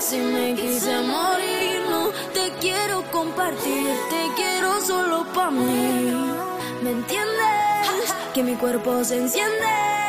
si me quise morir. No te quiero compartir, te quiero solo pa mí. ¿Me entiendes? Que mi cuerpo se enciende